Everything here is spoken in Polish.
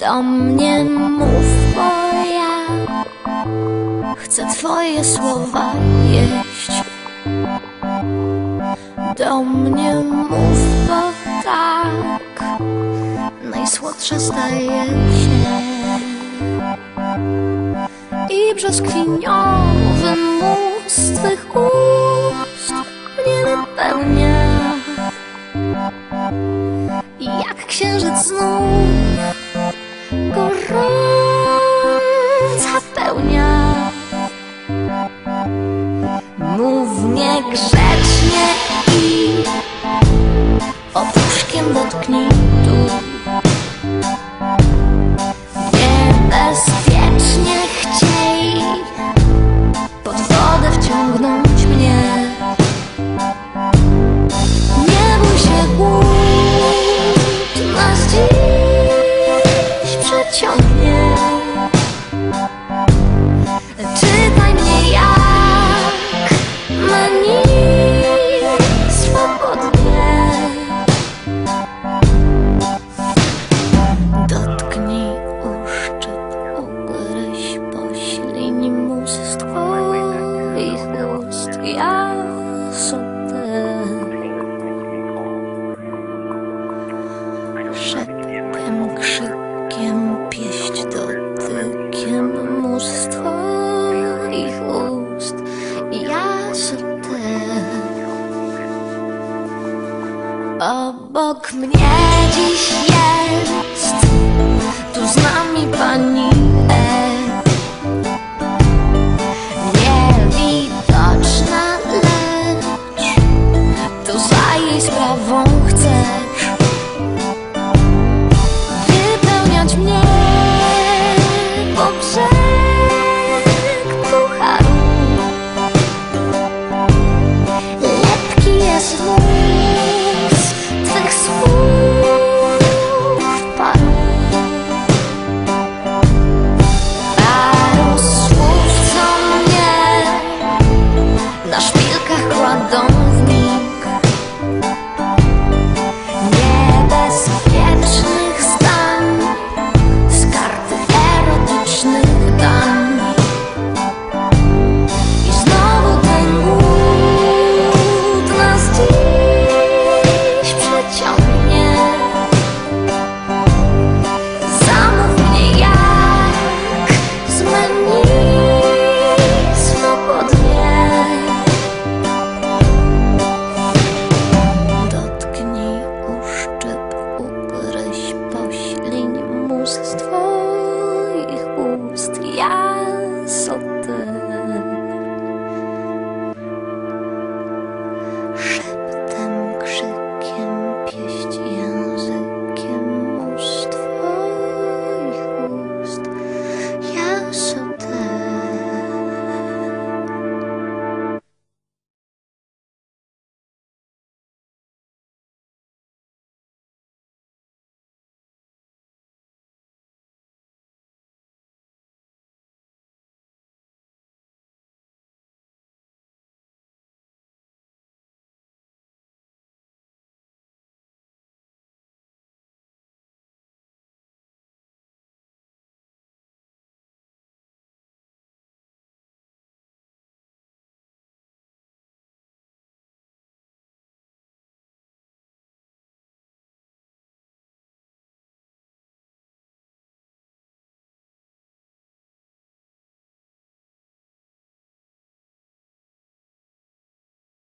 Do mnie mów, bo ja chcę Twoje słowa jeść. Do mnie mów, bo tak najsłodsze staje się. I brzoskwiniowy mus Twych ust mnie wypełnia. Jak księżyc znów gorąca pełnia. Mów niegrzecznie i opuszkiem dotknij tu. Niebezpiecznie Obok mnie dziś jest. Tu z nami pani